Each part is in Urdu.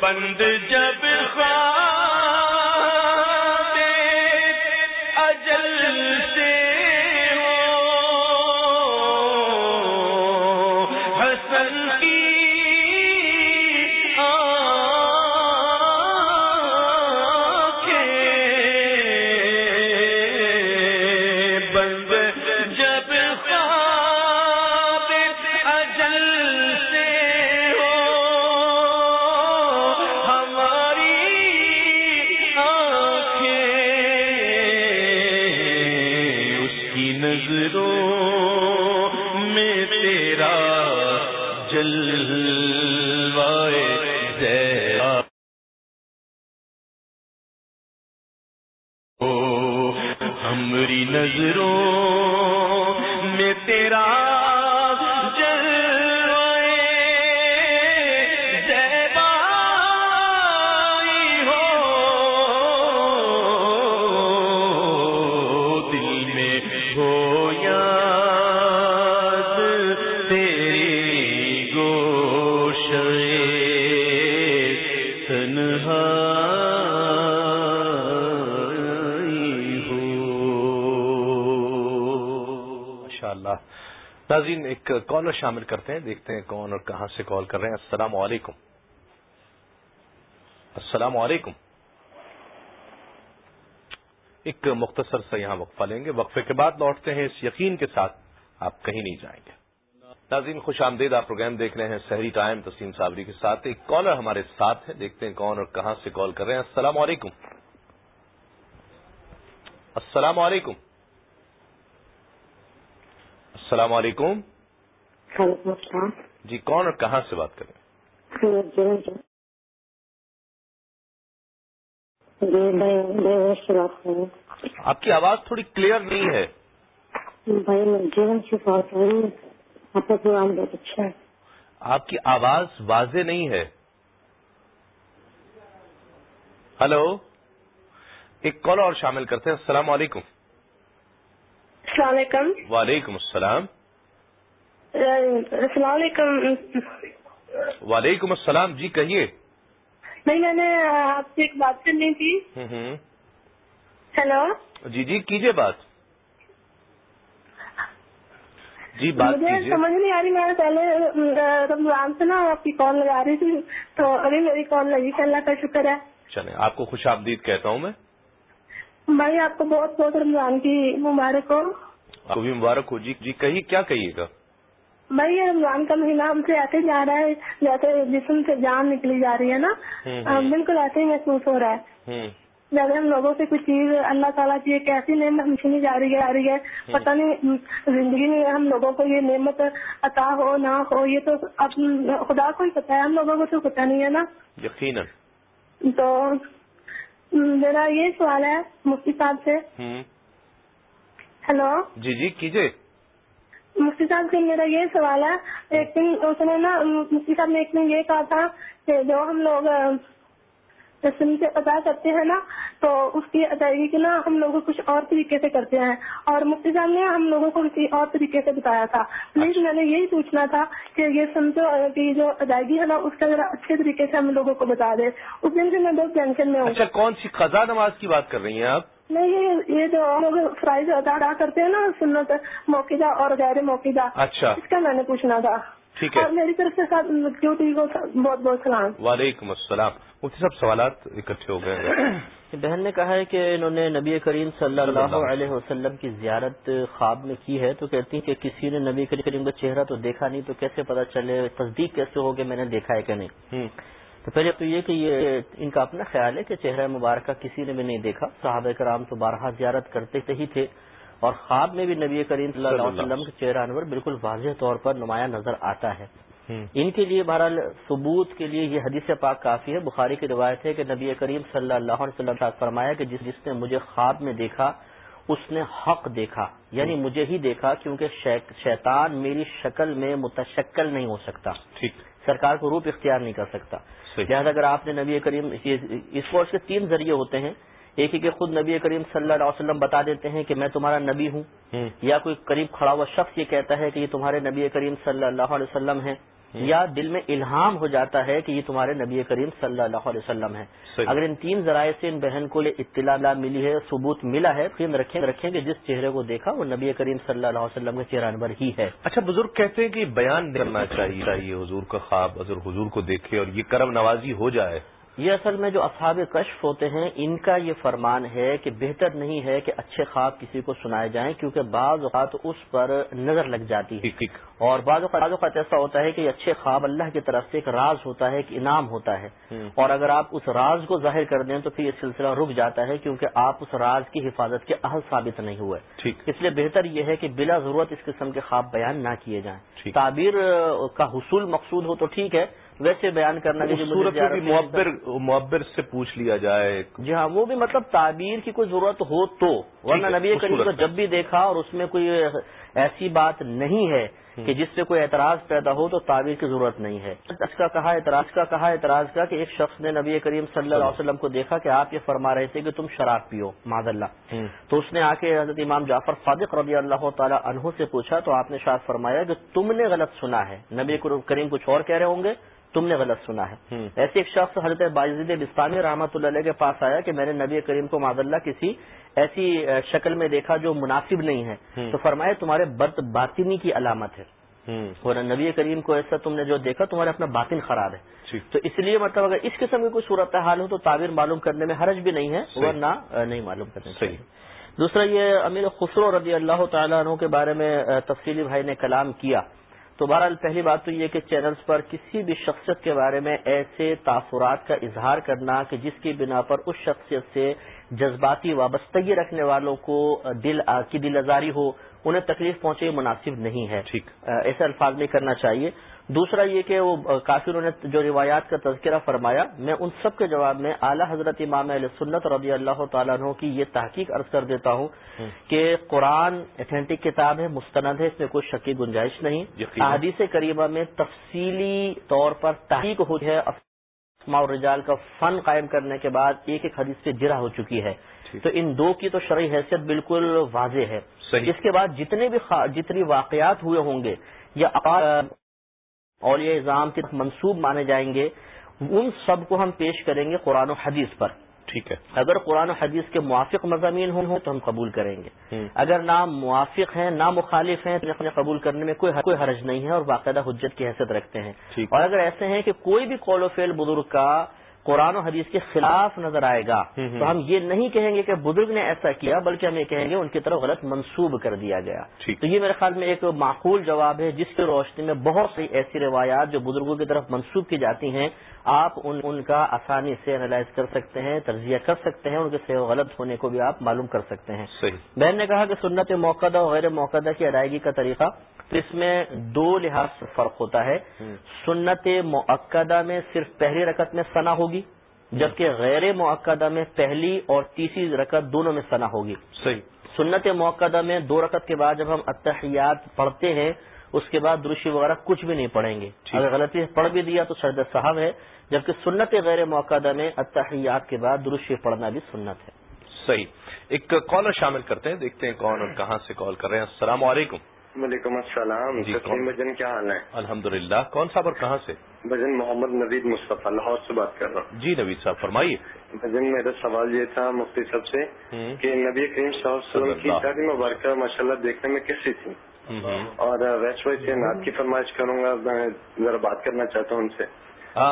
بند جب خواہ ناظرین ایک کالر شامل کرتے ہیں، دیکھتے ہیں کون اور کہاں سے کال کر رہے ہیں۔ السلام علیکم۔ السلام علیکم۔ ایک مختصر سے یہاں وقفہ لیں گے۔ وقفے کے بعد لوٹتے ہیں اس یقین کے ساتھ۔ آپ کہیں نہیں جائیں گے۔ ناظرین، خوش آمدید، آپ پروگرام دیکھ رہے ہیں سحری ٹائم، تسلیم صابری کے ساتھ۔ ایک کالر ہمارے ساتھ ہے دیکھتے ہیں کون اور کہاں سے کال کر رہے ہیں۔ السلام علیکم۔ السلام علیکم۔ السلام علیکم۔ جی کون اور کہاں سے بات کریں؟ آپ کی آواز تھوڑی کلیئر نہیں ہے۔ بھائی میرے جیون کی بات ہو رہی ہے آپ کا پروگرام بہت اچھا ہے۔ آپ کی آواز واضح نہیں ہے۔ ہلو ایک کال اور شامل کرتے ہیں۔ السلام علیکم۔ السلام علیکم۔ وعلیکم السلام۔ السلام علیکم۔ وعلیکم السلام جی کہیے۔ نہیں میں نے آپ سے ایک بات کرنی تھی۔ ہیلو۔ جی جی کیجیے بات۔ جی بات مجھے سمجھ نہیں آ رہی میں پہلے رمضان سے نا آپ کی کال لگا رہی تھی تو ابھی میری کال لگی اللہ کا شکر ہے۔ چلیں آپ کو خوش آمدید کہتا ہوں میں۔ بھائی آپ کو بہت بہت رمضان کی مبارک ہو کو بھی مبارک ہو۔ جی جی کہیے کیا کہیے گا؟ بھائی یہ رمضان کا مہینہ ہم سے ایسے جا رہا ہے جیسے جسم سے جان نکلی جا رہی ہے نا۔ بالکل ایسے ہی محسوس ہو رہا ہے۔ جیسے ہم لوگوں سے کچھ چیز اللہ تعالیٰ کی ایک ایسی نعمت ہم چھینی جا رہی ہے آ رہی ہے۔ پتہ نہیں زندگی میں ہم لوگوں کو یہ نعمت عطا ہو نہ ہو یہ تو اب خدا کو ہی پتا ہے ہم لوگوں کو تو پتا نہیں ہے نا۔ یقیناً۔ تو میرا یہ سوال ہے مفتی صاحب سے۔ ہیلو جی جی کیجیے مفتی صاحب سے میرا یہ سوال ہے ایک دن اس نے نا مفتی صاحب نے ایک دن یہ کہا تھا کہ جو ہم لوگ رسم سے ادا کرتے ہیں نا تو اس کی ادائیگی کی نا ہم لوگ کچھ اور طریقے سے کرتے ہیں۔ اور مفتی صاحب نے ہم لوگوں کو کسی اور طریقے سے بتایا تھا۔ پلیز میں نے یہی پوچھنا تھا کہ یہ سمجھو کہ جو ادائیگی ہے نا اس کا ذرا اچھے طریقے سے ہم لوگوں کو بتا دے۔ اس دن سے میں بہت ٹینشن میں ہوں۔ اچھا کون سی قضا نماز کی بات کر رہی ہیں آپ؟ نہیں یہ جو ہم لوگ فرائض ادا ادا کرتے ہیں نا سنت موقع اور غیر موقع اچھا۔ اس کا میں نے پوچھنا تھا۔ ٹھیک ہے۔ میری طرف سے سب ڈیوٹی کو بہت بہت سلام۔ وعلیکم السلام۔ مفتی صاحب سوالات اکٹھے ہو گئے ہیں۔ بہن نے کہا ہے کہ انہوں نے نبی کریم صلی اللہ علیہ وسلم کی زیارت خواب میں کی ہے تو کہتی ہیں کہ کسی نے نبی کریم کا چہرہ تو دیکھا نہیں تو کیسے پتا چلے تصدیق کیسے ہو کہ میں نے دیکھا ہے کہ نہیں؟ تو پہلے تو یہ کہ یہ ان کا اپنا خیال ہے کہ چہرہ مبارکہ کسی نے بھی نہیں دیکھا۔ صحابہ کرام تو بارہا زیارت کرتے ہی تھے اور خواب میں بھی نبی کریم صلی اللہ علیہ وسلم کا چہرہ انور بالکل واضح طور پر نمایاں نظر آتا ہے۔ ان کے لیے بہرحال ثبوت کے لیے یہ حدیث پاک کافی ہے۔ بخاری کی روایت ہے کہ نبی کریم صلی اللہ علیہ وسلم نے فرمایا کہ جس جس نے مجھے خواب میں دیکھا اس نے حق دیکھا۔ یعنی مجھے ہی دیکھا کیونکہ شیط- شیطان میری شکل میں متشکل نہیں ہو سکتا۔ ٹھیک۔ سرکار کو روپ اختیار نہیں کر سکتا۔ لہٰذا اگر آپ نے نبی کریم اس اس کے تین ذریعے ہوتے ہیں۔ ایک ہی کہ خود نبی کریم صلی اللہ علیہ وسلم بتا دیتے ہیں کہ میں تمہارا نبی ہوں یا کوئی قریب کھڑا ہوا شخص یہ کہتا ہے کہ یہ تمہارے نبی کریم صلی اللہ علیہ وسلم ہے یا دل میں الہام ہو جاتا ہے کہ یہ تمہارے نبی کریم صلی اللہ علیہ وسلم ہے۔ اگر ان تین ذرائع سے ان بہن کو یہ اطلاع ملی ہے ثبوت ملا ہے تو رکھیں رکھیں کہ جس چہرے کو دیکھا وہ نبی کریم صلی اللہ علیہ وسلم کا چہرہ انور ہی ہے۔ اچھا بزرگ کہتے ہیں کہ بیان کرنا چاہیے حضور کا خواب حضور کو دیکھے اور یہ کرم نوازی ہو جائے یہ اصل میں جو اصحاب کشف ہوتے ہیں ان کا یہ فرمان ہے کہ بہتر نہیں ہے کہ اچھے خواب کسی کو سنائے جائیں کیونکہ بعض اوقات اس پر نظر لگ جاتی ہے۔ اور بعض اوقات بعض اوقات ایسا ہوتا ہے کہ یہ اچھے خواب اللہ کی طرف سے ایک راز ہوتا ہے ایک انعام ہوتا ہے۔ اور اگر آپ اس راز کو ظاہر کر دیں تو پھر یہ سلسلہ رک جاتا ہے کیونکہ آپ اس راز کی حفاظت کے اہل ثابت نہیں ہوئے۔ اس لیے بہتر یہ ہے کہ بلا ضرورت اس قسم کے خواب بیان نہ کیے جائیں۔ تعبیر کا حصول مقصود ہو تو ٹھیک ہے ویسے بیان کرنا کہ معبر معبر سے پوچھ لیا جائے۔ جی ہاں وہ بھی مطلب تعبیر کی کوئی ضرورت ہو تو۔ ورنہ نبی کریم کو۔ جب بھی دیکھا اور اس میں کوئی ایسی بات نہیں ہے کہ جس سے کوئی اعتراض پیدا ہو تو تعبیر کی ضرورت نہیں ہے اس کا کہا اعتراض کا کہا اعتراض کا کہ ایک شخص نے نبی کریم صلی اللہ علیہ وسلم کو دیکھا کہ آپ یہ فرما رہے تھے کہ تم شراب پیو معذ اللہ۔ تو اس نے آ کے حضرت امام جعفر صادق رضی اللہ تعالی عنہ سے پوچھا تو آپ نے شاید فرمایا کہ تم نے غلط سنا ہے نبی کریم کچھ اور کہہ رہے ہوں گے تم نے غلط سنا ہے۔ ایسے ایک شخص حضرت باجد بستانی رحمۃ اللہ علیہ کے پاس آیا کہ میں نے نبی کریم کو معذ اللہ کسی ایسی شکل میں دیکھا جو مناسب نہیں ہے۔ تو فرمایا تمہارے بد باطنی کی علامت ہے۔ اور نبی کریم کو ایسا تم نے جو دیکھا تمہارا اپنا باطن خراب ہے۔ ٹھیک تو اس لیے مطلب اگر اس قسم کی کوئی صورت حال ہو تو تعبیر معلوم کرنے میں حرج بھی نہیں ہے۔ ورنہ نہیں معلوم کرنے دوسرا یہ امیر خسرو رضی اللہ تعالیٰ عنہ کے بارے میں تفصیلی بھائی نے کلام کیا۔ تو بہرحال پہلی بات تو یہ کہ چینلز پر کسی بھی شخصیت کے بارے میں ایسے تاثرات کا اظہار کرنا کہ جس کی بنا پر اس شخصیت سے جذباتی وابستگی رکھنے والوں کو دل کی دل آزاری ہو انہیں تکلیف پہنچے مناسب نہیں ہے۔ ٹھیک۔ ایسے الفاظ میں کرنا چاہیے۔ دوسرا یہ کہ وہ کافروں نے جو روایات کا تذکرہ فرمایا میں ان سب کے جواب میں اعلیٰ حضرت امام علیہ سنت رضی اللہ تعالیٰ عنہ کی یہ تحقیق عرض کر دیتا ہوں کہ قرآن اتھینٹک کتاب ہے مستند ہے اس میں کوئی شکی گنجائش نہیں۔ احادیث کریمہ میں تفصیلی طور پر تحقیق ہو ہے۔ اسماء الرجال کا فن قائم کرنے کے بعد ایک ایک حدیث پہ جرا ہو چکی ہے۔ تو ان دو کی تو شرعی حیثیت بالکل واضح ہے۔ اس کے بعد جتنے بھی جتنی واقعات ہوئے ہوں گے یا اولیاء اظام کی منصوب مانے جائیں گے ان سب کو ہم پیش کریں گے قرآن و حدیث پر۔ ٹھیک ہے۔ اگر قرآن و حدیث کے موافق مضامین ہوں تو ہم قبول کریں گے۔ اگر نہ موافق ہیں نہ مخالف ہیں تو قبول کرنے میں کوئی کوئی حرج نہیں ہے اور باقاعدہ حجت کی حیثیت رکھتے ہیں۔ اور اگر ایسے ہیں کہ کوئی بھی قول و فیل بزرگ کا قرآن و حدیث کے خلاف نظر آئے گا۔ تو ہم یہ نہیں کہیں گے کہ بزرگ نے ایسا کیا بلکہ ہم یہ کہیں گے ان کی طرف غلط منسوب کر دیا گیا۔ تو یہ میرے خیال میں ایک معقول جواب ہے جس کی روشنی میں بہت سی ایسی روایات جو بزرگوں کی طرف منسوب کی جاتی ہیں آپ ان ان کا آسانی سے انالائز کر سکتے ہیں تجزیہ کر سکتے ہیں ان کے سے غلط ہونے کو بھی آپ معلوم کر سکتے ہیں۔ بہن نے کہا کہ سنت موقع اور غیر موقع کی ادائیگی کا طریقہ تو اس میں دو لحاظ سے فرق ہوتا ہے۔ سنت معقدہ میں صرف پہلی رکعت میں سنا ہوگی جبکہ غیر معقدہ میں پہلی اور تیسری رکعت دونوں میں سنا ہوگی۔ صحیح۔ سنت موقع میں دو رکعت کے بعد جب ہم اتحیات پڑھتے ہیں اس کے بعد درشی وغیرہ کچھ بھی نہیں پڑھیں گے۔ اگر غلطی پڑھ بھی دیا تو سرد صاحب ہے جبکہ سنت غیر موقع میں اتحیات کے بعد درشی پڑھنا بھی سنت ہے۔ صحیح۔ ایک کالر شامل کرتے ہیں دیکھتے ہیں کون اور کہاں سے کال کر رہے ہیں۔ السلام علیکم۔ وعلیکم السلام جی بجن کیا حال ہے؟ الحمد للہ کون صاحب اور کہاں سے؟ بجن محمد نوید مصطفیٰ لاہور سے بات کر رہا ہوں۔ جی نوید صاحب فرمائیے۔ بجن میرا سوال یہ تھا مفتی صاحب سے کہ نبی کریم صلی اللہ علیہ وسلم کی تعلیم مبارکہ ماشاء اللہ دیکھنے میں کیسی تھی؟ اور وائی سے نعت کی فرمائش کروں گا میں ذرا بات کرنا چاہتا ہوں ان سے۔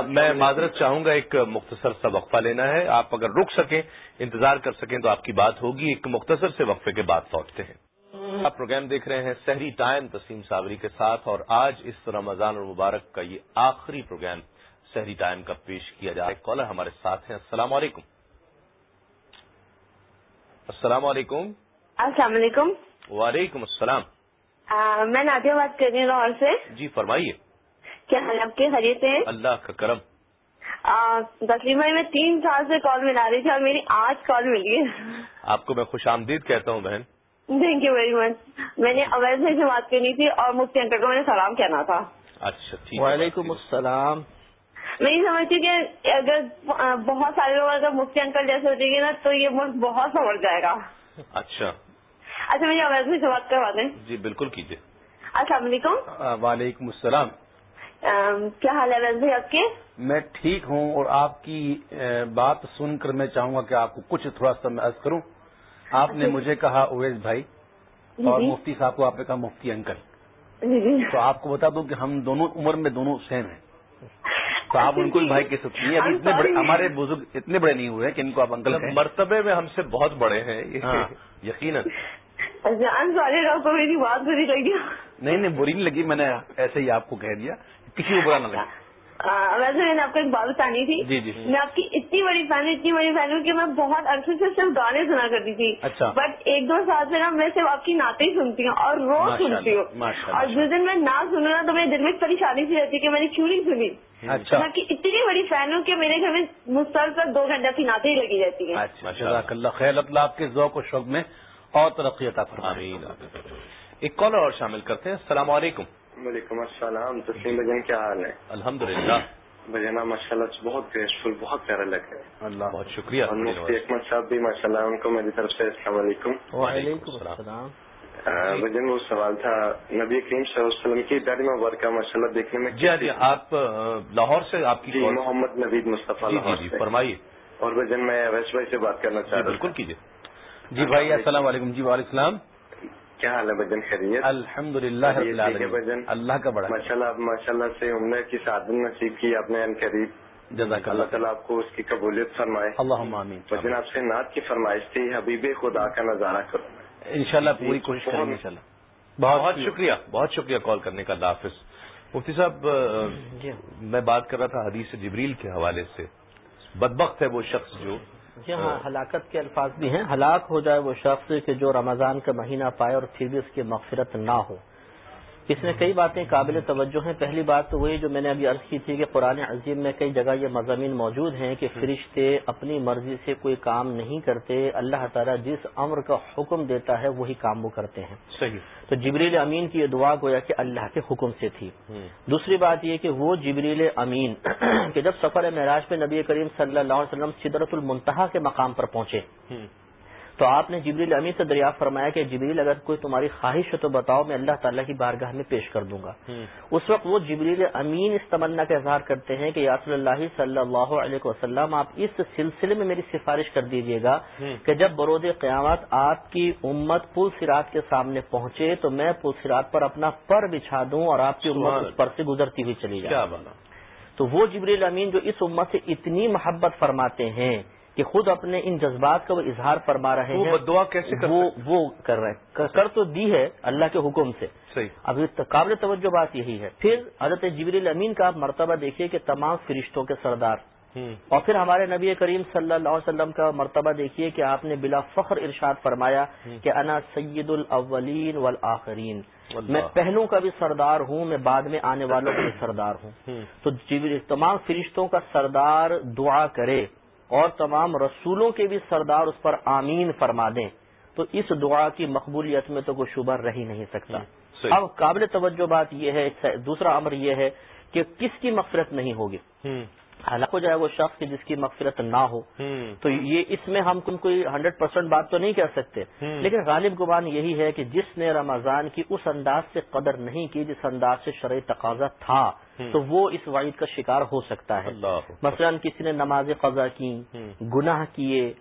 میں معذرت چاہوں گا ایک مختصر سا وقفہ لینا ہے۔ آپ اگر رک سکیں انتظار کر سکیں تو آپ کی بات ہوگی ایک مختصر سے وقفے کے بعد لوٹتے ہیں۔ آپ پروگرام دیکھ رہے ہیں سحری ٹائم تسیم صابری کے ساتھ اور آج اس رمضان المبارک کا یہ آخری پروگرام سحری ٹائم کا پیش کیا جا رہا ہے۔ کالر ہمارے ساتھ ہیں۔ السلام علیکم۔ السلام علیکم۔ السلام علیکم۔ وعلیکم السلام۔ میں نادیہ بات کر رہی ہوں لاہور سے۔ جی فرمائیے۔ کیا حال آپ کے؟ خرید ہیں اللہ کا کرم۔ تقریباً میں تین سال سے کال ملا رہی تھی اور میری آج کال ملی۔ ہے آپ کو میں خوش آمدید کہتا ہوں بہن۔ تھینک یو ویری مچ میں نے اویز سے بات کرنی تھی اور مفتی انکل کو میں نے سلام کہنا تھا اچھا وعلیکم السلام میں یہ سمجھتی کہ اگر بہت سارے لوگ اگر مفتی انکل جیسے ہو جائیں گے نا تو یہ ملک بہت سنور جائے گا اچھا اچھا مجھے اویز سے بات کروا دیں جی بالکل کیجیے السلام علیکم وعلیکم السلام کیا حال ہے ویز بھائی آپ کے میں ٹھیک ہوں اور آپ کی بات سن کر میں چاہوں گا کہ آپ کو کچھ تھوڑا سا میں عرض کروں آپ نے مجھے کہا اویز بھائی اور مفتی صاحب کو آپ نے کہا مفتی انکل۔ تو آپ کو بتا دوں کہ ہم دونوں عمر میں دونوں سیم ہیں۔ تو آپ ان کو بھائی کہہ سکتی ہیں ابھی اتنے بڑے ہمارے بزرگ اتنے بڑے نہیں ہوئے کہ ان کو آپ انکل مرتبے میں ہم سے بہت بڑے ہیں یقیناً۔ جان سارے کو میری بات بری لگی نہیں۔ نہیں بری نہیں لگی میں نے ایسے ہی آپ کو کہہ دیا۔ کسی کو برا نہ لگا ویسے میں نے آپ کو ایک بات بتانی تھی۔ جی جی۔ میں آپ کی اتنی بڑی فین ہوں اتنی بڑی فین ہوں کہ میں بہت عرصے سے صرف گانے سنا کرتی تھی۔ اچھا۔ بٹ ایک دو سال سے نا میں صرف آپ کی نعتیں ہی سنتی ہوں اور روز سنتی ہوں۔ اور جس دن میں نہ سنوں نا تو میرے دل میں پریشانی سی رہتی کہ میں نے کیوں نہیں سنی۔ اچھا۔ میں اتنی بڑی فین ہوں کہ میرے گھر میں مسلسل دو گھنٹہ کی نعتیں ہی لگی رہتی ہیں۔ اچھا اللہ خیر۔ اللہ آپ کے ذوق و شوق میں اور ترقی عطا آمین۔ ایک کالر اور شامل کرتے ہیں۔ السلام علیکم۔ وعلیکم السلام. تسلیم بجن کیا حال ہے؟ الحمد للہ بجنا ماشاء اللہ بہت گریسفل بہت پیارا لگے اللہ بہت شکریہ۔ اور مفتی احمد صاحب بھی ماشاء اللہ ان کو میری طرف سے السلام علیکم۔ وعلیکم السلام۔ بجن وہ سوال تھا نبی کریم صلی اللہ علیہ وسلم کی داری مبارکہ ماشاء اللہ دیکھنے میں جی جی آپ لاہور سے آپ کی جی محمد نوید مصطفیٰ جی فرمائیے۔ اور بجن میں ویس بھائی سے بات کرنا چاہ رہا بالکل کیجیے۔ جی بھائی السلام علیکم۔ جی وعلیکم السلام۔ کیا حال ہے بجن خیریت؟ الحمد للہ بجن اللہ کا بڑا ماشاء اللہ ماشاء اللہ سے عمر کی سعادت نصیب کی آپ نے ان قریب؟ جزاک اللہ تعالیٰ آپ کو اس کی قبولیت فرمائے۔ اللہ آمین۔ بجن آپ سے نعت کی فرمائش تھی حبیب خدا کا نظارہ کروں انشاءاللہ پوری کوشش کریں گے انشاءاللہ۔ بہت شکریہ۔ بہت شکریہ کال کرنے کا اللہ حافظ۔ مفتی صاحب میں بات کر رہا تھا حدیث جبریل کے حوالے سے۔ بدبخت ہے وہ شخص جو جی ہاں ہلاکت کے الفاظ بھی ہیں۔ ہلاک ہو جائے وہ شخص کہ جو رمضان کا مہینہ پائے اور پھر بھی اس کی مغفرت نہ ہو۔ اس میں کئی باتیں قابل توجہ ہیں۔ پہلی بات تو وہی جو میں نے ابھی عرض کی تھی کہ قرآن عظیم میں کئی جگہ یہ مضامین موجود ہیں کہ فرشتے اپنی مرضی سے کوئی کام نہیں کرتے اللہ تعالیٰ جس امر کا حکم دیتا ہے وہی کام وہ کرتے ہیں۔ صحیح۔ تو جبریل امین کی یہ دعا گویا کہ اللہ کے حکم سے تھی۔ دوسری بات یہ کہ وہ جبریل امین کہ جب سفر معراج پہ نبی کریم صلی اللہ علیہ وسلم سدرت المنتہا کے مقام پر پہنچے۔ تو آپ نے جبریل امین سے دریافت فرمایا کہ جبریل اگر کوئی تمہاری خواہش ہے تو بتاؤ میں اللہ تعالیٰ کی بارگاہ میں پیش کر دوں گا۔ اس وقت وہ جبریل امین اس تمنا کا اظہار کرتے ہیں کہ یاسر اللہ صلی اللہ علیہ وسلم آپ اس سلسلے میں میری سفارش کر دیجیے گا کہ جب برود قیامت آپ کی امت پل سرات کے سامنے پہنچے تو میں پل سرات پر اپنا پر بچھا دوں اور آپ کی امت اس پر سے گزرتی ہوئی چلی جائے۔ تو وہ جبریل امین جو اس امت سے اتنی محبت فرماتے ہیں کہ خود اپنے ان جذبات کا وہ اظہار فرما رہے ہیں دعا کیسے وہ وہ کر رہے ہیں۔ کر تو دی ہے اللہ کے حکم سے۔ ابھی قابل توجہ بات یہی ہے۔ پھر حضرت جبریل امین کا آپ مرتبہ دیکھیے کہ تمام فرشتوں کے سردار۔ اور پھر ہمارے نبی کریم صلی اللہ علیہ وسلم کا مرتبہ دیکھیے کہ آپ نے بلا فخر ارشاد فرمایا کہ انا سید الاولین والآخرین۔ میں پہلوں کا بھی سردار ہوں میں بعد میں آنے والوں کا بھی سردار ہوں۔ تو تمام فرشتوں کا سردار دعا کرے۔ اور تمام رسولوں کے بھی سردار اس پر آمین فرما دیں تو اس دعا کی مقبولیت میں تو کوئی شبہ رہ ہی نہیں سکتا۔ اب قابل توجہ بات یہ ہے دوسرا امر یہ ہے کہ کس کی مغفرت نہیں ہوگی۔ ہلاک ہو جائے وہ شخص جس کی مغفرت نہ ہو۔ تو یہ اس میں ہم کوئی ہنڈریڈ پرسینٹ بات تو نہیں کہہ سکتے۔ لیکن غالب گبان یہی ہے کہ جس نے رمضان کی اس انداز سے قدر نہیں کی جس انداز سے شرعی تقاضا تھا تو وہ اس وعید کا شکار ہو سکتا ہے۔ مثلا کسی نے نماز قضا کی گناہ کیے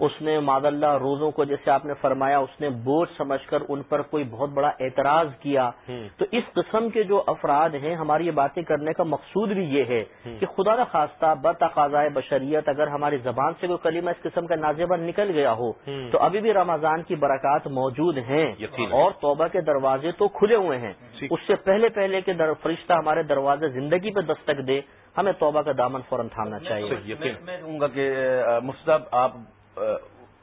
اس نے ماد اللہ روزوں کو جیسے آپ نے فرمایا اس نے بوجھ سمجھ کر ان پر کوئی بہت بڑا اعتراض کیا۔ تو اس قسم کے جو افراد ہیں ہماری یہ باتیں کرنے کا مقصود بھی یہ ہے کہ خدا نخواستہ بتقاضۂ بشریت اگر ہماری زبان سے کوئی کلمہ اس قسم کا نازیبہ نکل گیا ہو تو ابھی بھی رمضان کی برکات موجود ہیں۔ اور توبہ کے دروازے تو کھلے ہوئے ہیں۔ اس سے پہلے پہلے کے فرشتہ ہمارے دروازے زندگی پہ دستک دے ہمیں توبہ کا دامن فوراً تھامنا چاہیے۔ میں کہوں گا کہ مستب آپ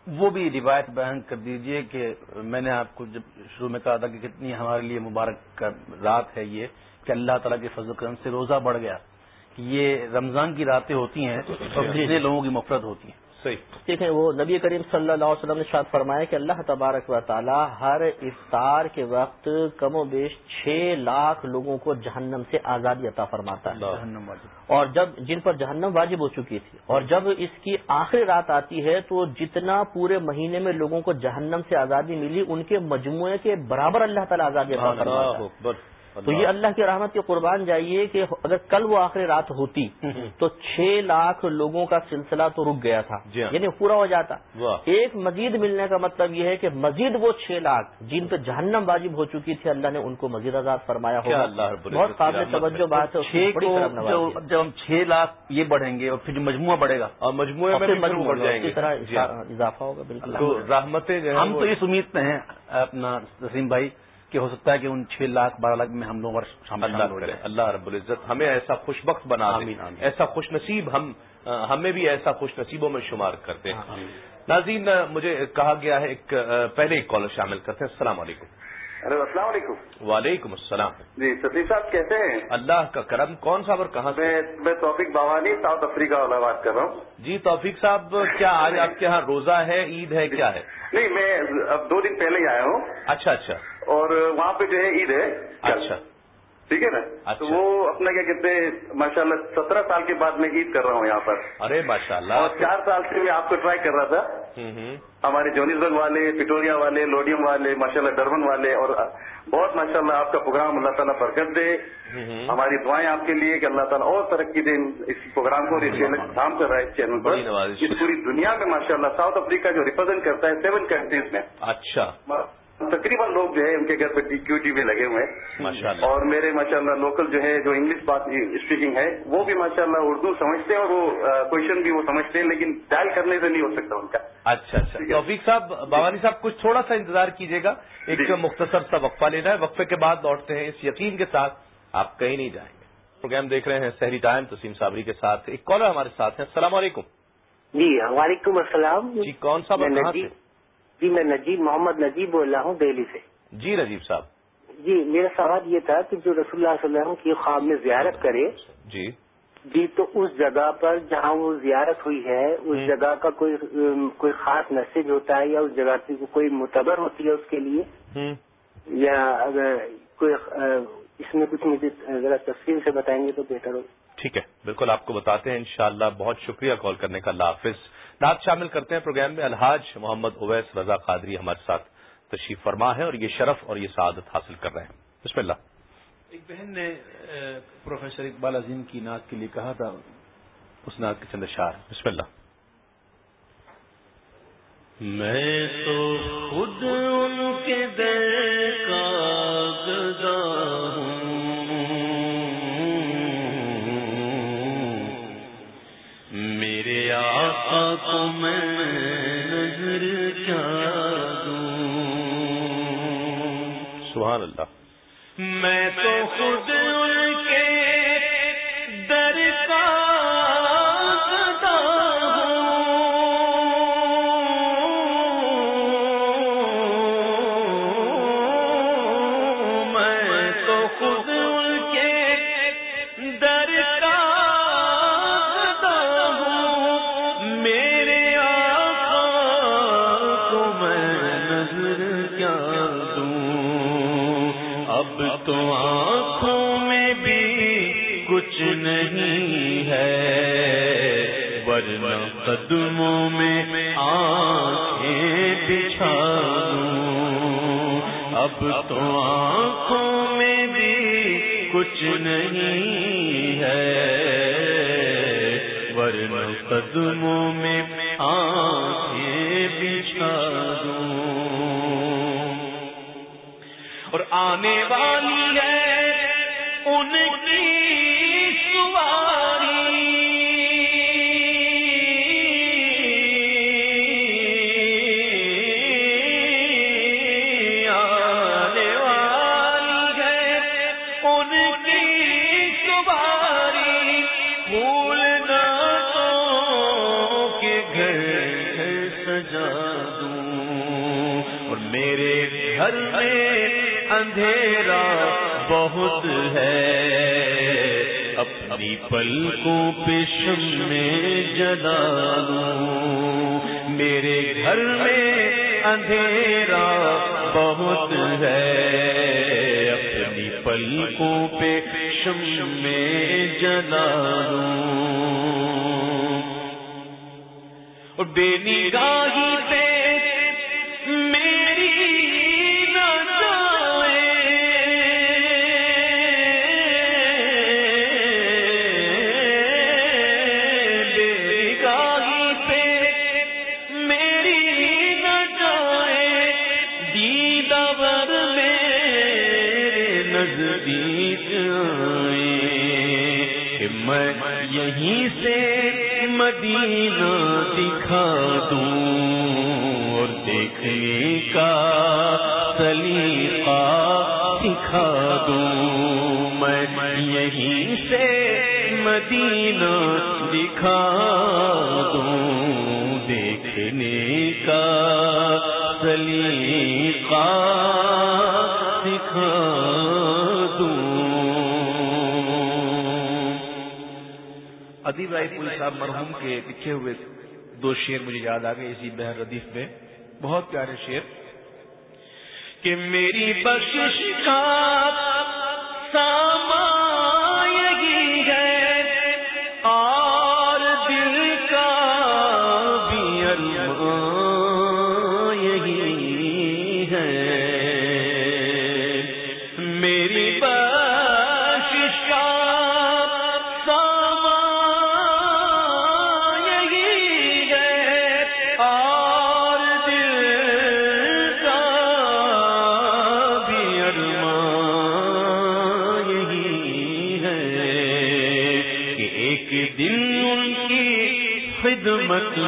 وہ بھی روایت بیان کر دیجیے کہ میں نے آپ کو جب شروع میں کہا تھا کہ کتنی ہمارے لیے مبارک رات ہے یہ کہ اللہ تعالیٰ کے فضل کرم سے روزہ بڑھ گیا کہ یہ رمضان کی راتیں ہوتی ہیں اور کتنے لوگوں کی مفرت ہوتی ہیں۔ دیکھیں وہ نبی کریم صلی اللہ علیہ وسلم نے شاد فرمایا کہ اللہ تبارک و تعالی ہر افطار کے وقت کم و بیش چھ لاکھ لوگوں کو جہنم سے آزادی عطا فرماتا ہے۔ اور جب جن پر جہنم واجب ہو چکی تھی اور جب اس کی آخری رات آتی ہے تو جتنا پورے مہینے میں لوگوں کو جہنم سے آزادی ملی ان کے مجموعے کے برابر اللہ تعالیٰ آزادی عطا فرماتا ہے۔ تو یہ اللہ۔ کی رحمت کے قربان جائیے کہ اگر کل وہ آخری رات ہوتی تو چھ لاکھ لوگوں کا سلسلہ تو رک گیا تھا۔ جی ہاں۔ یعنی پورا ہو جاتا۔ ایک مزید ملنے کا مطلب یہ ہے کہ مزید وہ چھ لاکھ جن پہ جہنم واجب ہو چکی تھی اللہ نے ان کو مزید آزاد فرمایا ہوا بہت قابل توجہ بات ہے جب ہم چھ لاکھ یہ بڑھیں گے اور پھر مجموعہ بڑھے گا اور مجموعے میں اسی طرح جی ہاں۔ اضافہ ہوگا بالکل۔ رحمتیں ہم تو اس امید میں ہیں اپنا وسیم بھائی۔ کہ ہو سکتا ہے کہ ان چھ لاکھ بارہ لاکھ میں ہم لوگ اللہ کرے اللہ رب العزت ہمیں ایسا خوش بخت بنا ایسا خوش نصیب ہم ہمیں بھی ایسا خوش نصیبوں میں شمار کرتے ہیں ناظرین مجھے کہا گیا ہے ایک پہلے ایک کالر شامل کرتے ہیں۔ السلام علیکم۔ ارے السلام علیکم۔ وعلیکم السلام۔ جی ستی صاحب کیسے ہیں؟ اللہ کا کرم کون سا اور کہاں سے؟ میں توفیق بوانی ساؤتھ افریقہ والا بات کر رہا ہوں۔ جی توفیق صاحب کیا آج آپ کے یہاں روزہ ہے عید ہے کیا ہے؟ نہیں میں اب دو دن پہلے ہی آیا ہوں۔ اچھا اچھا۔ اور وہاں پہ جو ہے عید ہے۔ اچھا۔ ٹھیک ہے نا؟ اچھا۔ تو وہ اپنا کیا کہتے ہیں ماشاء اللہ سترہ سال کے بعد میں عید کر رہا ہوں یہاں پر۔ ارے ماشاء اللہ اور چار سال سے میں آپ کو ٹرائی کر رہا تھا۔ ہمارے جونیزبرگ والے پٹوریا والے لوڈیم والے ماشاء اللہ ڈربن والے اور بہت ماشاء اللہ آپ کا پروگرام اللہ تعالیٰ برکت دے۔ ہماری دعائیں آپ کے لیے کہ اللہ تعالیٰ اور ترقی دے اس پروگرام کو کام کر رہا ہے اس چینل پر۔ اس پوری دنیا میں ماشاء اللہ ساؤتھ افریقہ جو ریپرزینٹ کرتا ہے سیون کنٹریز میں۔ اچھا۔ تقریباً لوگ جو ہے ان کے گھر پہ کیو ٹی وی لگے ہوئے ہیں۔ اور میرے ماشاء اللہ لوکل جو ہے جو انگلش بات اسپیکنگ ہے وہ بھی ماشاء اللہ اردو سمجھتے ہیں اور وہ کوشچن بھی وہ سمجھتے ہیں لیکن ڈائل کرنے سے نہیں ہو سکتا ان کا۔ اچھا اچھا۔ توفیق صاحب بوانی صاحب کچھ تھوڑا سا انتظار کیجیے گا۔ ایک جی۔ مختصر سا وقفہ لینا ہے۔ وقفے کے بعد لوٹتے ہیں۔ اس یقین کے ساتھ آپ کہیں نہیں جائیں گے۔ پروگرام دیکھ رہے ہیں سحری ٹائم تسیم صابری کے ساتھ۔ ایک کالر ہمارے ساتھ ہیں۔ السلام علیکم۔ جی وعلیکم السلام۔ جی کون سا میں نجیب جی میں نجیب محمد نجیب بول رہا ہوں دہلی سے۔ جی نجیب صاحب۔ جی میرا سوال یہ تھا کہ جو رسول اللہ صلی اللہ علیہ وسلم کی خواب میں زیارت کرے جی۔ جی تو اس جگہ پر جہاں وہ زیارت ہوئی ہے اس جگہ کا کوئی کوئی خاص میسج ہوتا ہے یا اس جگہ کی کوئی متبر ہوتی ہے اس کے لیے؟ یا کوئی اس میں کچھ مجھے ذرا تفصیل سے بتائیں گے تو بہتر ہو ٹھیک ہے بالکل آپ کو بتاتے ہیں انشاءاللہ بہت شکریہ کال کرنے کا اللہ حافظ۔ نعت شامل کرتے ہیں پروگرام میں الحاج محمد اویس رضا قادری ہمارے ساتھ تشریف فرما ہے اور یہ شرف اور یہ سعادت حاصل کر رہے ہیں۔ بسم اللہ۔ ایک بہن نے پروفیسر اقبال عظیم کی نعت کے لیے کہا تھا اس نعت کے چند اشار بسم اللہ۔ میں تو خود ان کے دل کا کو میں نظر کیا دوں؟ سبحان اللہ۔ میں تو خود ان قدموں میں آنکھیں بچھا دوں اب تو آنکھوں میں بھی کچھ نہیں ہے۔ ورنہ قدموں میں آنکھیں بچھا دوں اور آنے والی ہے ان کی سواری گھر میں اندھیرا بہت ہے۔ اپنی پلکوں پیشم میں جلا میرے گھر میں اندھیرا بہت ہے۔ اپنی پلکوں پہ شم میں جلا لوں اور بے نگاہی پہ مدینہ دکھا دوں اور دیکھنے کا سلیقہ سکھا دوں۔ میں یہیں سے مدینہ دکھا دوں۔ دیکھنے کا سلیقہ صاحب مرحوم کے لکھے ہوئے دو شعر مجھے یاد آ گئے اسی بہر ردیف میں۔ بہت پیارے شعر۔ کہ میری بخش کا سامان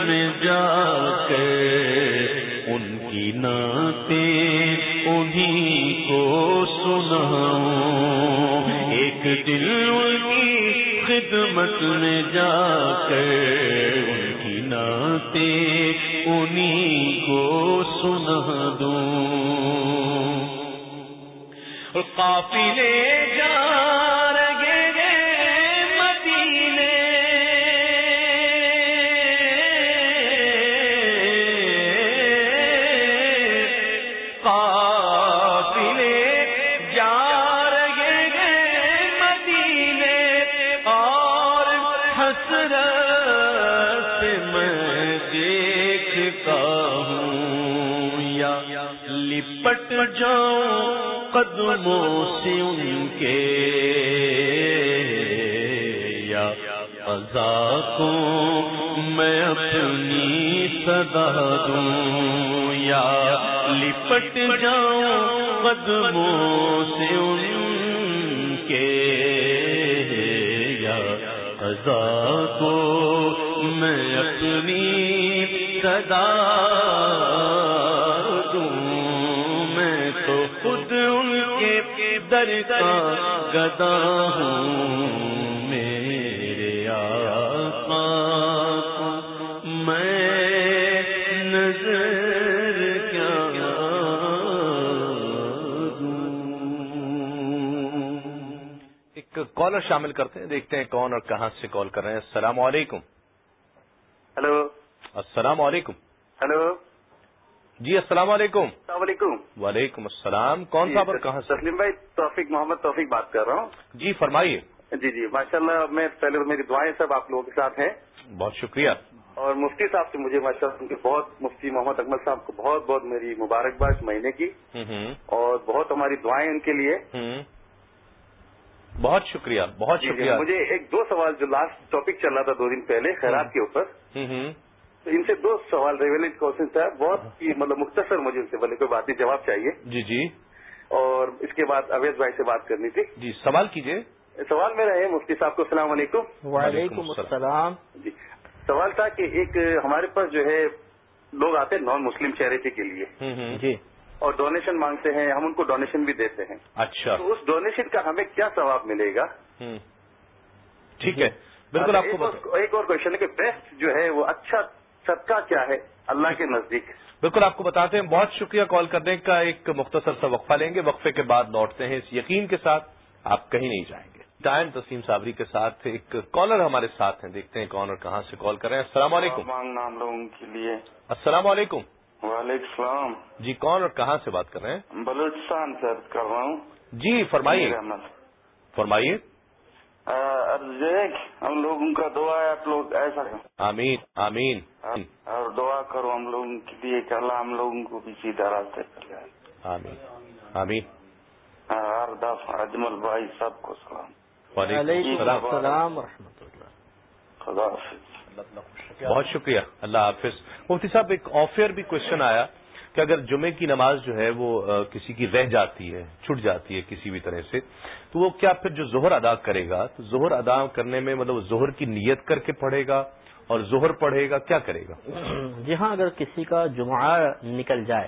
میں جا کر ان کی نعتیں انہیں کو سناؤں۔ ایک دل ان کی خدمت میں جا کر ان کی نا نعتیں انہیں کو سنا دوں۔ قافلے جاؤں قدموں سے ان کے یا کو میں اپنی صدا دوں یا لپٹ جاؤں قدموں سے ان خدا کو میں اپنی سدا دوں۔ میں تو خود ان کے در کا گدا ہوں۔ کالر شامل کرتے ہیں دیکھتے ہیں کون اور کہاں سے کال کر رہے ہیں۔ السلام علیکم۔ ہلو۔ السلام علیکم۔ ہلو۔ جی السلام علیکم۔ السلام علیکم۔ وعلیکم السلام۔ کون صاحب اور کہاں سے؟ تسلیم بھائی توفیق محمد توفیق بات کر رہا ہوں۔ جی فرمائیے۔ جی جی ماشاء اللہ میں پہلے میری دعائیں سب آپ لوگوں کے ساتھ ہیں۔ بہت شکریہ۔ اور مفتی صاحب سے مجھے ماشاء اللہ بہت مفتی محمد اکمل صاحب کو بہت بہت میری مبارکباد مہینے کی۔ اور بہت ہماری دعائیں ان کے لیے۔ بہت شکریہ بہت جی، جی، شکریہ۔ مجھے ایک دو سوال جو لاسٹ ٹاپک چل رہا تھا دو دن پہلے خیرات کے اوپر۔ تو ان سے دو سوال ریویلنٹ کوشچن تھا بہت ہی مطلب مختصر مجھے ان سے بولے کوئی بات نہیں جواب چاہیے۔ جی جی۔ اور اس کے بعد اویز بھائی سے بات کرنی تھی۔ جی سوال کیجیے سوال میرا ہے مفتی صاحب کو السلام علیکم۔ وعلیکم السلام۔ جی سوال تھا کہ ایک ہمارے پاس جو ہے لوگ آتے ہیں نان مسلم چیریٹی کے لیے۔ جی۔ اور ڈونیشن مانگتے ہیں ہم ان کو ڈونیشن بھی دیتے ہیں۔ اچھا۔ تو اس ڈونیشن کا ہمیں کیا ثواب ملے گا؟ ٹھیک ہے۔ بالکل آپ کو ایک اور کوشچن ہے کہ بیسٹ جو ہے وہ اچھا صدقہ کیا ہے اللہ کے نزدیک؟ بالکل آپ کو بتاتے ہیں بہت شکریہ کال کرنے کا ایک مختصر سا وقفہ لیں گے۔ وقفے کے بعد لوٹتے ہیں اس یقین کے ساتھ۔ آپ کہیں نہیں جائیں گے۔ ٹائم تسیم صابری کے ساتھ ایک کالر ہمارے ساتھ ہیں۔ دیکھتے ہیں کون اور کہاں سے کال کر رہے ہیں۔ السلام علیکم۔ نام لوگوں کے لیے۔ السلام علیکم۔ وعلیکم السلام۔ جی کون اور کہاں سے بات کر رہے ہیں؟ بلوچستان سے کر رہا ہوں۔ جی فرمائیے۔ فرمائیے۔ ہم لوگوں کا دعا ہے آپ لوگ ایسا آمین آمین۔ اور دعا کرو ہم لوگوں کے لیے کہ اللہ ہم لوگوں کو بھی سیدھا راستے کر جائے آمین آمین۔ ہر اجمل بھائی سب کو سلام۔ وعلیکم السلام۔ ورحمۃ اللہ خدا حافظ۔ بہت شکریہ۔ اللہ حافظ۔ مفتی صاحب ایک آفیئر بھی کوشچن آیا کہ اگر جمعے کی نماز جو ہے وہ کسی کی رہ جاتی ہے چھٹ جاتی ہے کسی بھی طرح سے تو وہ کیا پھر جو زہر ادا کرے گا؟ تو زہر ادا کرنے میں مطلب زہر کی نیت کر کے پڑھے گا اور زہر پڑھے گا کیا کرے گا؟ جی ہاں اگر کسی کا جمعہ نکل جائے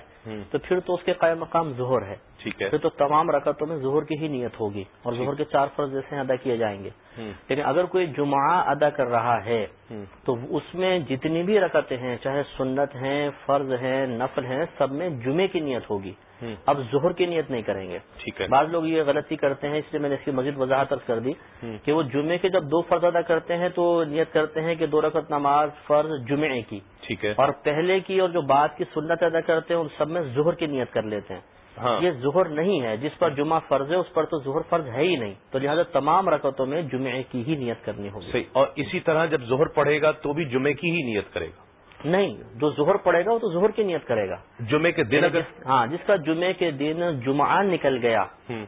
تو پھر تو اس کے قائم مقام ظہر ہے۔ ٹھیک ہے۔ پھر تو تمام رکعتوں میں ظہر کی ہی نیت ہوگی اور ظہر کے چار فرض جیسے ادا کیے جائیں گے۔ لیکن اگر کوئی جمعہ ادا کر رہا ہے تو اس میں جتنی بھی رکعتیں ہیں چاہے سنت ہیں فرض ہیں نفل ہیں سب میں جمعے کی نیت ہوگی۔ اب ظہر کی نیت نہیں کریں گے۔ ٹھیک ہے۔ بعض لوگ یہ غلطی کرتے ہیں اس لیے میں نے اس کی مزید وضاحت کر دی کہ وہ جمعے کے جب دو فرض ادا کرتے ہیں تو نیت کرتے ہیں کہ دو رکعت نماز فرض جمعے کی۔ ٹھیک ہے۔ اور پہلے کی اور جو بعد کی سنت ادا کرتے ہیں ان سب میں ظہر کی نیت کر لیتے ہیں۔ یہ ظہر نہیں ہے جس پر جمعہ فرض ہے اس پر تو ظہر فرض ہے ہی نہیں۔ تو لہٰذا تمام رکعتوں میں جمعے کی ہی نیت کرنی ہوگی۔ صحیح۔ اور اسی طرح جب ظہر پڑے گا تو بھی جمعے کی ہی نیت کرے گا۔ نہیں جو ظہر پڑے گا وہ تو ظہر کی نیت کرے گا۔ جمعے کے دن اگر ہاں جس کا جمعے کے دن جمعہ نکل گیا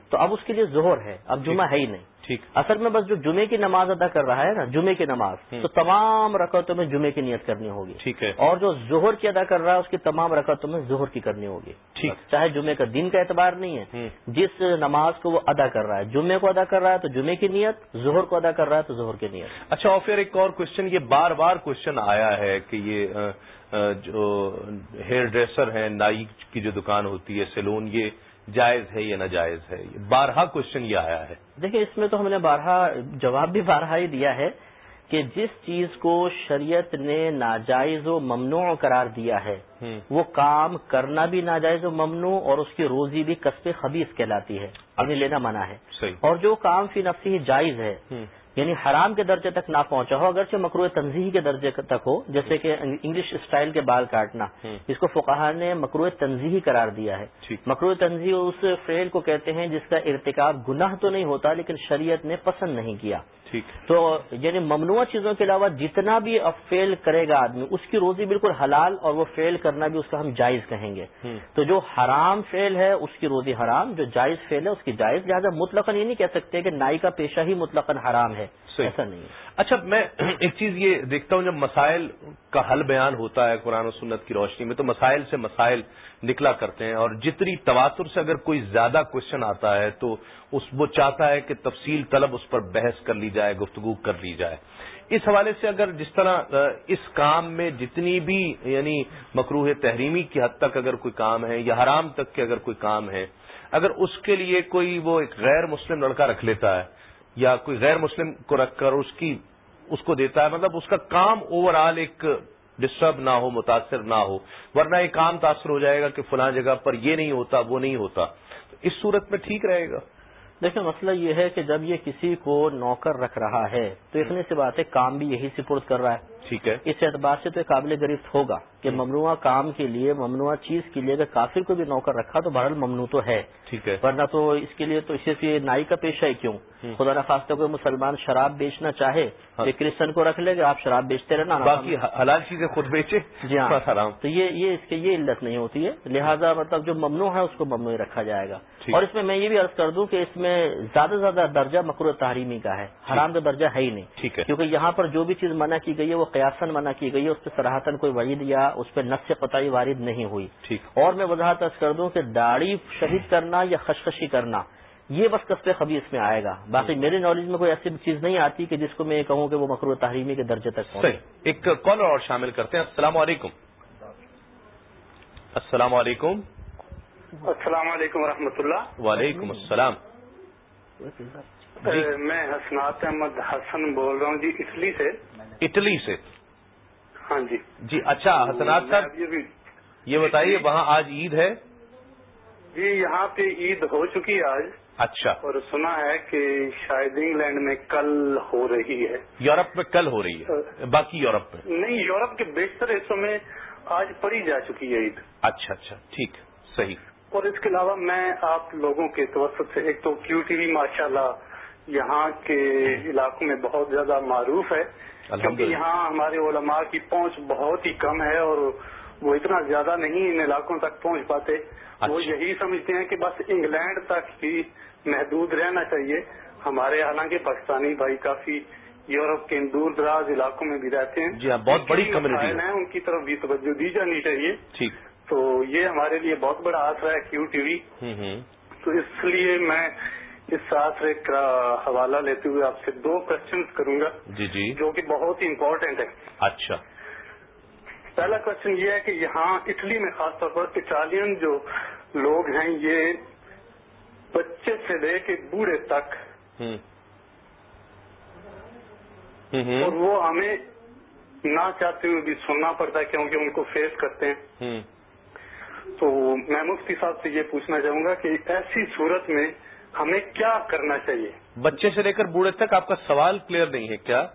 تو اب اس کے لیے ظہر ہے اب جمعہ ہے ہی نہیں۔ ٹھیک اصل میں بس جو جمعے کی نماز ادا کر رہا ہے نا جمعے کی نماز تو تمام رکعتوں میں جمعے کی نیت کرنی ہوگی۔ ٹھیک ہے۔ اور جو ظہر کی ادا کر رہا ہے اس کی تمام رکعتوں میں ظہر کی کرنی ہوگی۔ ٹھیک۔ چاہے جمعے کا دن کا اعتبار نہیں ہے جس نماز کو وہ ادا کر رہا ہے جمعے کو ادا کر رہا ہے تو جمعے کی نیت ظہر کو ادا کر رہا ہے تو ظہر کی نیت۔ اچھا اور پھر ایک اور کوشچن یہ بار بار کوشچن آیا ہے کہ یہ جو ہیئر ڈریسر ہیں نائی کی جو دکان ہوتی ہے سیلون یہ جائز ہے یا ناجائز ہے؟ بارہا کوشچن یہ آیا ہے۔ دیکھیں اس میں تو ہم نے بارہا جواب بھی بارہا ہی دیا ہے کہ جس چیز کو شریعت نے ناجائز و ممنوع قرار دیا ہے وہ کام کرنا بھی ناجائز و ممنوع اور اس کی روزی بھی قصب خبیص کہلاتی ہے۔ انہیں لینا منع ہے۔ اور جو کام فی نفسی جائز ہے یعنی حرام کے درجے تک نہ پہنچا ہو اگرچہ مکرو تنظیحی کے درجے تک ہو جیسے کہ انگلش اسٹائل کے بال کاٹنا اس کو فقہ نے مکرو تنظیحی قرار دیا ہے۔ مکرو تنظیح اس فیل کو کہتے ہیں جس کا ارتکاب گناہ تو نہیں ہوتا لیکن شریعت نے پسند نہیں کیا۔ تو یعنی ممنوع چیزوں کے علاوہ جتنا بھی اب فیل کرے گا آدمی اس کی روزی بالکل حلال اور وہ فیل کرنا بھی اس کا ہم جائز کہیں گے۔ تو جو حرام فیل ہے اس کی روزی حرام جو جائز فیل ہے اس کی جائز۔ لہٰذا مطلق یہ نہیں کہہ سکتے کہ نائی کا پیشہ ہی مطلق حرام ہے۔ ایسا نہیں اچھا میں ایک چیز یہ دیکھتا ہوں جب مسائل کا حل بیان ہوتا ہے قرآن و سنت کی روشنی میں تو مسائل سے مسائل نکلا کرتے ہیں اور جتنی تواتر سے اگر کوئی زیادہ کوشچن آتا ہے تو اس وہ چاہتا ہے کہ تفصیل طلب اس پر بحث کر لی جائے، گفتگو کر لی جائے۔ اس حوالے سے اگر جس طرح اس کام میں جتنی بھی یعنی مقروح تحریمی کی حد تک اگر کوئی کام ہے یا حرام تک کے اگر کوئی کام ہے، اگر اس کے لیے کوئی وہ ایک غیر مسلم لڑکا رکھ لیتا ہے یا کوئی غیر مسلم کو رکھ کر اس کی، اس کو دیتا ہے مطلب اس کا کام اوور آل ایک ڈسٹرب نہ ہو متاثر نہ ہو۔ ورنہ ایک کام تاثر ہو جائے گا کہ فلاں جگہ پر یہ نہیں ہوتا وہ نہیں ہوتا۔ اس صورت میں ٹھیک رہے گا۔ دیکھیں مسئلہ یہ ہے کہ جب یہ کسی کو نوکر رکھ رہا ہے تو اتنی سی بات ہے کام بھی یہی سپرد کر رہا ہے۔ ٹھیک ہے۔ اس اعتبار سے تو قابل گرفت ہوگا کہ ممنوع کام کے لیے ممنوع چیز کے لیے اگر کافر کو بھی نوکر رکھا تو بہرحال ممنوع تو ہے۔ ٹھیک ہے۔ ورنہ تو اس کے لیے تو صرف یہ نائی کا پیشہ ہے کیوں؟ خدا نخواستہ کوئی مسلمان شراب بیچنا چاہے ہاں۔ کہ کرسچن کو رکھ لے گا آپ شراب بیچتے رہنا باقی حلال چیزیں خود بیچے جی ہاں۔ تو یہ یہ اس کے یہ علت نہیں ہوتی ہے۔ لہٰذا مطلب جو ممنوع ہے اس کو ممنوع رکھا جائے گا۔ اور اس میں میں یہ بھی عرض کر دوں کہ اس میں زیادہ سے زیادہ درجہ مکرو تحریمی کا ہے۔ حرام کا درجہ ہے ہی نہیں۔ کیونکہ یہاں پر جو بھی چیز منع کی گئی ہے وہ قیاسن منع کی گئی ہے اس پہ سراہتن کوئی وعید یا اس پہ نس قطعی وارد نہیں ہوئی۔ اور میں وضاحت عرض کر دوں کہ داڑھی شہید کرنا یا خشخشی کرنا یہ بس قصب خبیص میں آئے گا؟ باقی میرے نالج میں کوئی ایسی چیز نہیں آتی کہ جس کو میں کہوں کہ وہ مکرو تحریمی کے درجے تک ایک کالر اور شامل کرتے ہیں۔ السلام علیکم۔ السلام علیکم۔ السلام علیکم ورحمۃ اللہ۔ وعلیکم السلام۔ جی۔ میں حسنات احمد حسن بول رہا ہوں جی اٹلی سے۔ اٹلی سے۔ ہاں جی۔ جی اچھا حسنات صاحب یہ بتائیے وہاں آج عید ہے؟ جی یہاں پہ عید ہو چکی ہے آج۔ اچھا۔ اور سنا ہے کہ شاید انگلینڈ میں کل ہو رہی ہے۔ یورپ میں کل ہو رہی ہے۔ باقی یورپ میں۔ نہیں یورپ کے بیشتر حصوں میں آج پڑی جا چکی ہے عید۔ اچھا اچھا ٹھیک صحیح۔ اور اس کے علاوہ میں آپ لوگوں کے توسط سے ایک تو کیو ٹی وی ماشاء اللہ یہاں کے علاقوں میں بہت زیادہ معروف ہے۔ کیونکہ یہاں ہمارے علماء کی پہنچ بہت ہی کم ہے اور وہ اتنا زیادہ نہیں ان علاقوں تک پہنچ پاتے۔ وہ اچھا۔ یہی سمجھتے ہیں کہ بس انگلینڈ تک ہی محدود رہنا چاہیے۔ ہمارے حالانکہ پاکستانی بھائی کافی یورپ کے دور دراز علاقوں میں بھی رہتے ہیں۔ جی ہاں بہت بڑی کمیونٹی ہے۔ ان کی طرف بھی توجہ دی جانی چاہیے۔ ٹھیک۔ تو یہ ہمارے لیے بہت بڑا آسرا ہے کیو ٹی وی تو اس لیے میں اس آسرے کا حوالہ لیتے ہوئے آپ سے دو کوشچن کروں گا۔ جی جی۔ جو کہ بہت ہی امپورٹینٹ ہے اچھا۔ پہلا کوشچن یہ ہے کہ یہاں اٹلی میں خاص طور پر اٹالین جو لوگ ہیں یہ بچے سے لے کے بوڑھے تک۔ اور وہ ہمیں نہ چاہتے ہوئے بھی سننا پڑتا ہے کیونکہ ان کو فیس کرتے ہیں۔ تو میں مفتی صاحب سے یہ پوچھنا چاہوں گا کہ ایسی صورت میں ہمیں کیا کرنا چاہیے؟ بچے سے لے کر بوڑھے تک آپ کا سوال کلیئر نہیں ہے کیا؟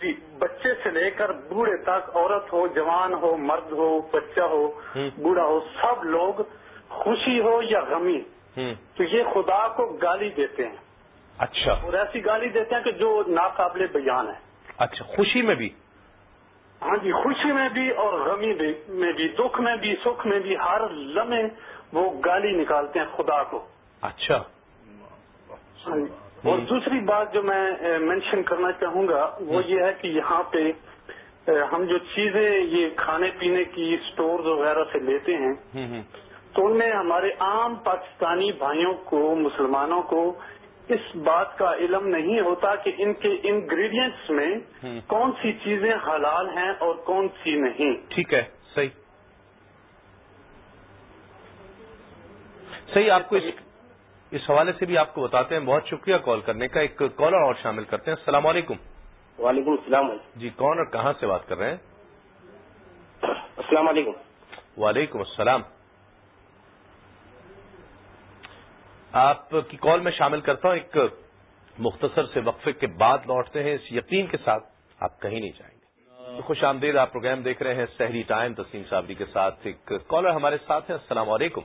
جی بچے سے لے کر بوڑھے تک عورت ہو جوان ہو مرد ہو بچہ ہو بوڑھا ہو سب لوگ خوشی ہو یا غمی؟ تو یہ خدا کو گالی دیتے ہیں۔ اچھا۔ اور ایسی گالی دیتے ہیں کہ جو ناقابل بیان ہے۔ اچھا خوشی میں بھی۔ ہاں جی خوشی میں بھی اور غمی میں بھی دکھ میں بھی سکھ میں بھی ہر لمحے وہ گالی نکالتے ہیں خدا کو۔ اچھا۔ ہاں جی۔ اور دوسری بات جو میں مینشن کرنا چاہوں گا وہ یہ ہے کہ یہاں پہ ہم جو چیزیں یہ کھانے پینے کی اسٹور وغیرہ سے لیتے ہیں تو ان میں ہمارے عام پاکستانی بھائیوں کو مسلمانوں کو اس بات کا علم نہیں ہوتا کہ ان کے انگریڈینٹس میں کون سی چیزیں حلال ہیں اور کون سی نہیں۔ ٹھیک ہے صحیح۔ صحیح آپ کو اس حوالے سے بھی آپ کو بتاتے ہیں۔ بہت شکریہ کال کرنے کا۔ ایک کالر اور شامل کرتے ہیں۔ السلام علیکم۔ وعلیکم السلام۔ جی کون اور کہاں سے بات کر رہے ہیں؟ السلام علیکم۔ وعلیکم السلام۔ آپ کی کال میں شامل کرتا ہوں ایک مختصر سے وقفے کے بعد لوٹتے ہیں اس یقین کے ساتھ آپ کہیں نہیں جائیں گے۔ خوش آمدید آپ پروگرام دیکھ رہے ہیں سحری ٹائم تسلیم صابری کے ساتھ ایک کالر ہمارے ساتھ ہیں السلام علیکم۔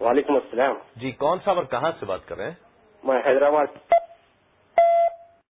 وعلیکم السلام۔ جی کون صاحب اور کہاں سے بات کر رہے ہیں؟ میں حیدرآباد۔